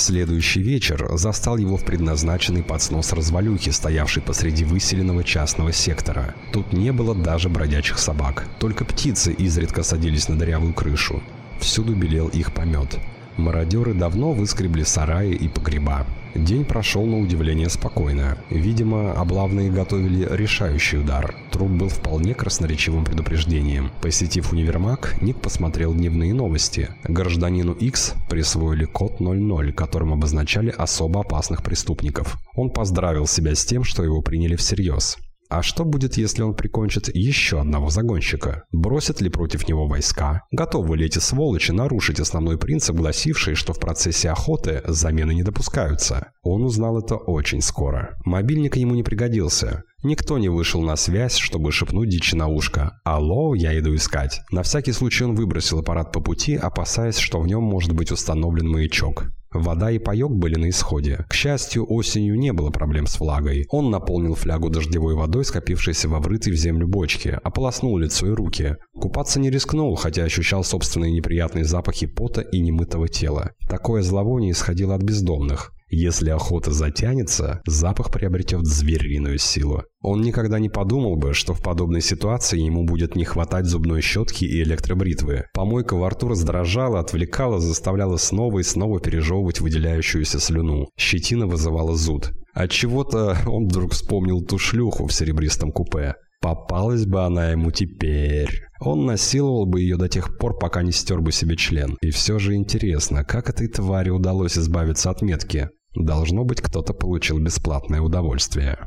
Следующий вечер застал его в предназначенной под снос развалюхе, стоявшей посреди выселенного частного сектора. Тут не было даже бродячих собак, только птицы изредка садились на дырявую крышу. Всюду белел их помет. Мародеры давно выскребли сараи и погреба. День прошел на удивление спокойно. Видимо, облавные готовили решающий удар. Труп был вполне красноречивым предупреждением. Посетив универмаг, Ник посмотрел дневные новости. Гражданину X присвоили код 00, которым обозначали особо опасных преступников. Он поздравил себя с тем, что его приняли всерьез. А что будет, если он прикончит еще одного загонщика? Бросят ли против него войска? Готовы ли эти сволочи нарушить основной принцип, гласивший, что в процессе охоты замены не допускаются? Он узнал это очень скоро. Мобильник ему не пригодился. Никто не вышел на связь, чтобы шепнуть дичи на ушко. «Алло, я иду искать». На всякий случай он выбросил аппарат по пути, опасаясь, что в нем может быть установлен маячок. Вода и паёк были на исходе. К счастью, осенью не было проблем с влагой. Он наполнил флягу дождевой водой, скопившейся во врытой в землю бочке, ополоснул лицо и руки. Купаться не рискнул, хотя ощущал собственные неприятные запахи пота и немытого тела. Такое зловоние исходило от бездомных. Если охота затянется, запах приобретет звериную силу. Он никогда не подумал бы, что в подобной ситуации ему будет не хватать зубной щетки и электробритвы. Помойка во рту раздражала, отвлекала, заставляла снова и снова пережевывать выделяющуюся слюну. Щетина вызывала зуд. От чего то он вдруг вспомнил ту шлюху в серебристом купе. Попалась бы она ему теперь. Он насиловал бы ее до тех пор, пока не стер бы себе член. И все же интересно, как этой твари удалось избавиться от метки? Должно быть, кто-то получил бесплатное удовольствие.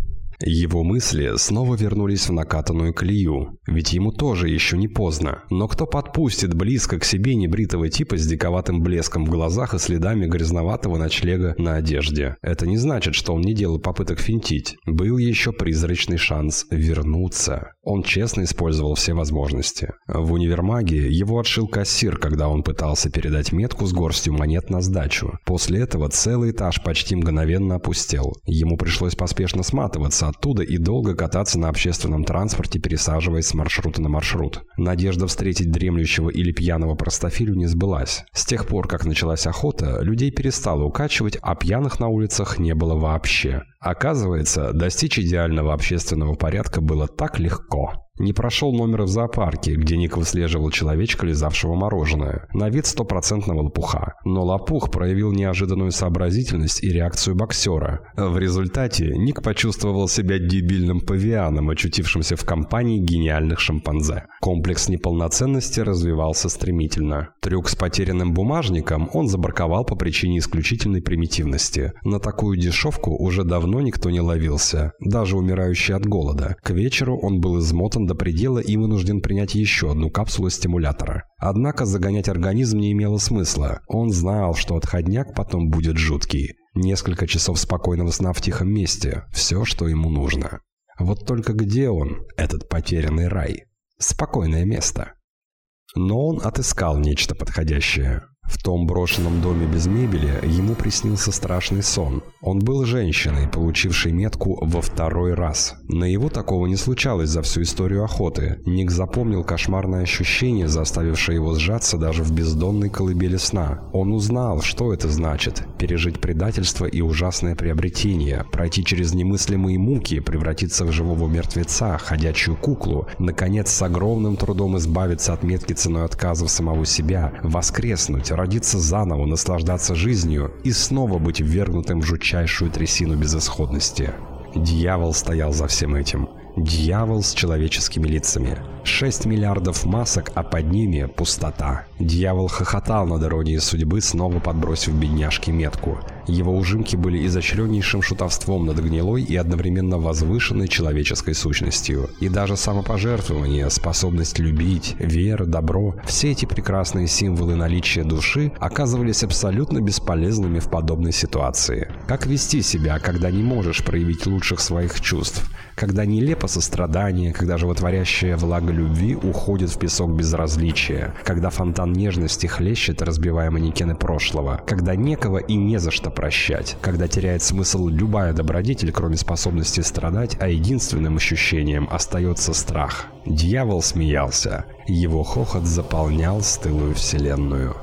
Его мысли снова вернулись в накатанную колею, ведь ему тоже еще не поздно. Но кто подпустит близко к себе небритого типа с диковатым блеском в глазах и следами грязноватого ночлега на одежде? Это не значит, что он не делал попыток финтить. Был еще призрачный шанс вернуться. Он честно использовал все возможности. В универмаге его отшил кассир, когда он пытался передать метку с горстью монет на сдачу. После этого целый этаж почти мгновенно опустел. Ему пришлось поспешно сматываться оттуда и долго кататься на общественном транспорте, пересаживаясь с маршрута на маршрут. Надежда встретить дремлющего или пьяного простофилю не сбылась. С тех пор, как началась охота, людей перестало укачивать, а пьяных на улицах не было вообще. Оказывается, достичь идеального общественного порядка было так легко. Не прошел номер в зоопарке, где Ник выслеживал человечка, лизавшего мороженое. На вид стопроцентного лопуха. Но лопух проявил неожиданную сообразительность и реакцию боксера. В результате Ник почувствовал себя дебильным павианом, очутившимся в компании гениальных шимпанзе. Комплекс неполноценности развивался стремительно. Трюк с потерянным бумажником он забраковал по причине исключительной примитивности. На такую дешевку уже давно никто не ловился, даже умирающий от голода. К вечеру он был измотан до предела и вынужден принять еще одну капсулу стимулятора. Однако загонять организм не имело смысла. Он знал, что отходняк потом будет жуткий. Несколько часов спокойного сна в тихом месте – все, что ему нужно. Вот только где он, этот потерянный рай? Спокойное место. Но он отыскал нечто подходящее. В том брошенном доме без мебели ему приснился страшный сон. Он был женщиной, получившей метку во второй раз. На его такого не случалось за всю историю охоты. Ник запомнил кошмарное ощущение, заставившее его сжаться даже в бездонной колыбели сна. Он узнал, что это значит – пережить предательство и ужасное приобретение, пройти через немыслимые муки, превратиться в живого мертвеца, ходячую куклу, наконец с огромным трудом избавиться от метки ценой отказа в самого себя, воскреснуть, родиться заново, наслаждаться жизнью и снова быть ввергнутым в жутчайшую трясину безысходности. Дьявол стоял за всем этим. Дьявол с человеческими лицами. 6 миллиардов масок, а под ними пустота. Дьявол хохотал над иронией судьбы, снова подбросив бедняжке метку. Его ужимки были изощреннейшим шутовством над гнилой и одновременно возвышенной человеческой сущностью. И даже самопожертвование, способность любить, вера, добро – все эти прекрасные символы наличия души оказывались абсолютно бесполезными в подобной ситуации. Как вести себя, когда не можешь проявить лучших своих чувств? Когда нелепо сострадание, когда животворящая влага любви уходит в песок безразличия, когда фонтан нежности хлещет, разбивая манекены прошлого, когда некого и не за что прощать, когда теряет смысл любая добродетель, кроме способности страдать, а единственным ощущением остается страх. Дьявол смеялся. Его хохот заполнял стылую вселенную.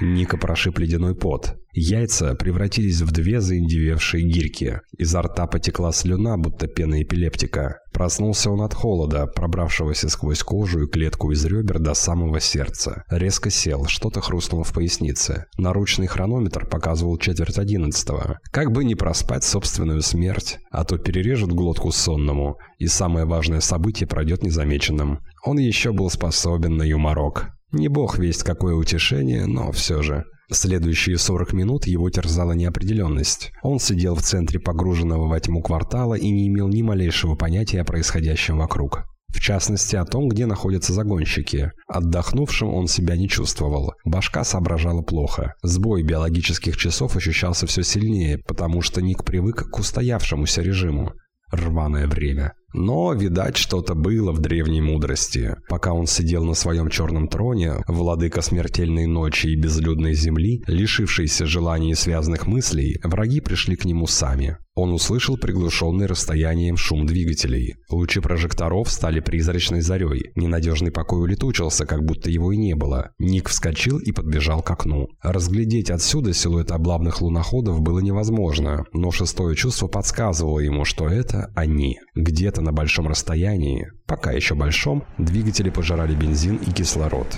Ника прошиб ледяной пот. Яйца превратились в две заиндевевшие гирьки. Изо рта потекла слюна, будто пена эпилептика. Проснулся он от холода, пробравшегося сквозь кожу и клетку из ребер до самого сердца. Резко сел, что-то хрустнуло в пояснице. Наручный хронометр показывал четверть одиннадцатого. Как бы не проспать собственную смерть, а то перережут глотку сонному, и самое важное событие пройдет незамеченным. Он еще был способен на юморок. Не бог весть какое утешение, но все же. Следующие 40 минут его терзала неопределенность. Он сидел в центре погруженного во тьму квартала и не имел ни малейшего понятия о происходящем вокруг. В частности, о том, где находятся загонщики. Отдохнувшим он себя не чувствовал. Башка соображала плохо. Сбой биологических часов ощущался все сильнее, потому что Ник привык к устоявшемуся режиму. Рваное время. Но, видать, что-то было в древней мудрости. Пока он сидел на своем черном троне, владыка смертельной ночи и безлюдной земли, лишившийся желаний и связанных мыслей, враги пришли к нему сами. Он услышал приглушенный расстоянием шум двигателей. Лучи прожекторов стали призрачной зарей. Ненадежный покой улетучился, как будто его и не было. Ник вскочил и подбежал к окну. Разглядеть отсюда силуэт облавных луноходов было невозможно, но шестое чувство подсказывало ему, что это они. Где-то на большом расстоянии, пока еще большом, двигатели пожирали бензин и кислород.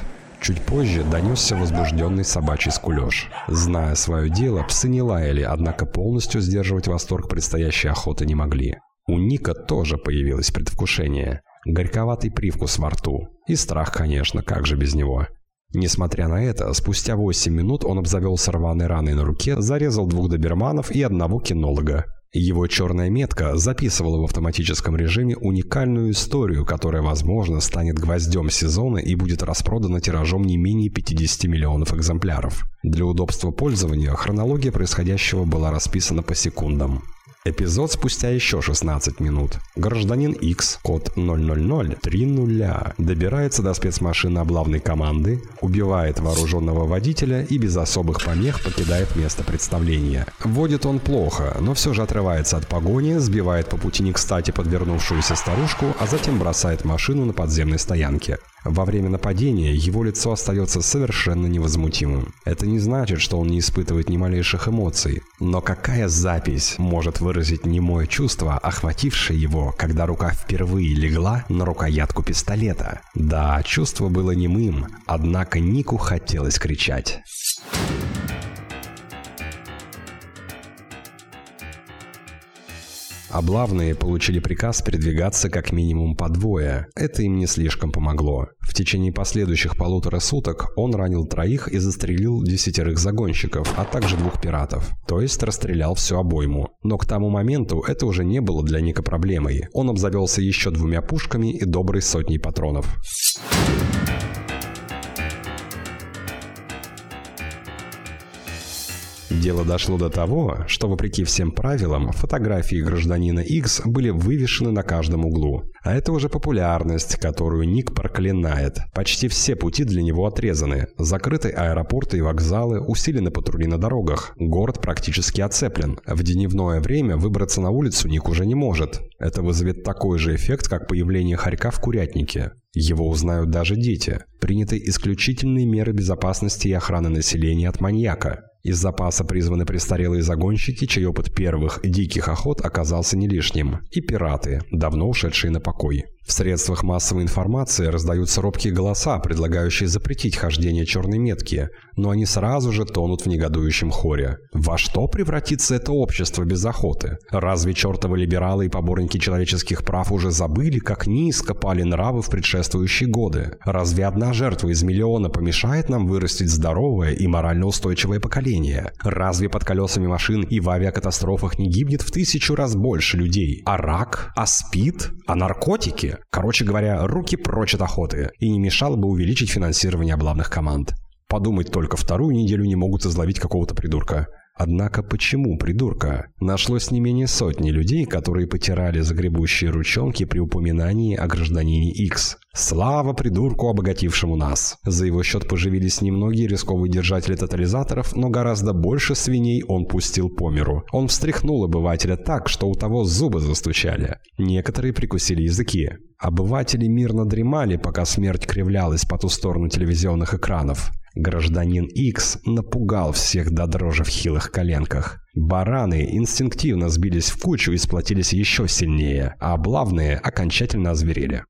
Чуть позже донесся возбужденный собачий скулеж. Зная свое дело, псы не лаяли, однако полностью сдерживать восторг предстоящей охоты не могли. У Ника тоже появилось предвкушение. Горьковатый привкус во рту. И страх, конечно, как же без него. Несмотря на это, спустя 8 минут он обзавелся рваной раной на руке, зарезал двух доберманов и одного кинолога. Его черная метка записывала в автоматическом режиме уникальную историю, которая, возможно, станет гвоздем сезона и будет распродана тиражом не менее 50 миллионов экземпляров. Для удобства пользования хронология происходящего была расписана по секундам. Эпизод спустя еще 16 минут. Гражданин X, код 00030, добирается до спецмашины облавной команды, убивает вооруженного водителя и без особых помех покидает место представления. Водит он плохо, но все же отрывается от погони, сбивает по пути не кстати подвернувшуюся старушку, а затем бросает машину на подземной стоянке. Во время нападения его лицо остается совершенно невозмутимым. Это не значит, что он не испытывает ни малейших эмоций. Но какая запись может выразить немое чувство, охватившее его, когда рука впервые легла на рукоятку пистолета? Да, чувство было немым, однако Нику хотелось кричать. Облавные получили приказ передвигаться как минимум по двое. Это им не слишком помогло. В течение последующих полутора суток он ранил троих и застрелил десятерых загонщиков, а также двух пиратов. То есть расстрелял всю обойму. Но к тому моменту это уже не было для Ника проблемой. Он обзавелся еще двумя пушками и доброй сотней патронов. Дело дошло до того, что, вопреки всем правилам, фотографии гражданина X были вывешены на каждом углу. А это уже популярность, которую Ник проклинает. Почти все пути для него отрезаны. Закрыты аэропорты и вокзалы, усилены патрули на дорогах. Город практически оцеплен. В дневное время выбраться на улицу Ник уже не может. Это вызовет такой же эффект, как появление хорька в курятнике. Его узнают даже дети. Приняты исключительные меры безопасности и охраны населения от маньяка. Из запаса призваны престарелые загонщики, чей опыт первых диких охот оказался не лишним, и пираты, давно ушедшие на покой. В средствах массовой информации раздаются робкие голоса, предлагающие запретить хождение черной метки, но они сразу же тонут в негодующем хоре. Во что превратится это общество без охоты? Разве чертовы либералы и поборники человеческих прав уже забыли, как низко пали нравы в предшествующие годы? Разве одна жертва из миллиона помешает нам вырастить здоровое и морально устойчивое поколение? Разве под колесами машин и в авиакатастрофах не гибнет в тысячу раз больше людей? А рак? А спид? А наркотики? Короче говоря, руки прочь от охоты. И не мешало бы увеличить финансирование облавных команд. Подумать только, вторую неделю не могут изловить какого-то придурка. Однако почему придурка? Нашлось не менее сотни людей, которые потирали загребущие ручонки при упоминании о гражданине X. Слава придурку, обогатившему нас. За его счет поживились немногие рисковые держатели тотализаторов, но гораздо больше свиней он пустил по миру. Он встряхнул обывателя так, что у того зубы застучали. Некоторые прикусили языки. Обыватели мирно дремали, пока смерть кривлялась по ту сторону телевизионных экранов. Гражданин Икс напугал всех до дрожи в хилых коленках. Бараны инстинктивно сбились в кучу и сплотились еще сильнее, а облавные окончательно озверели.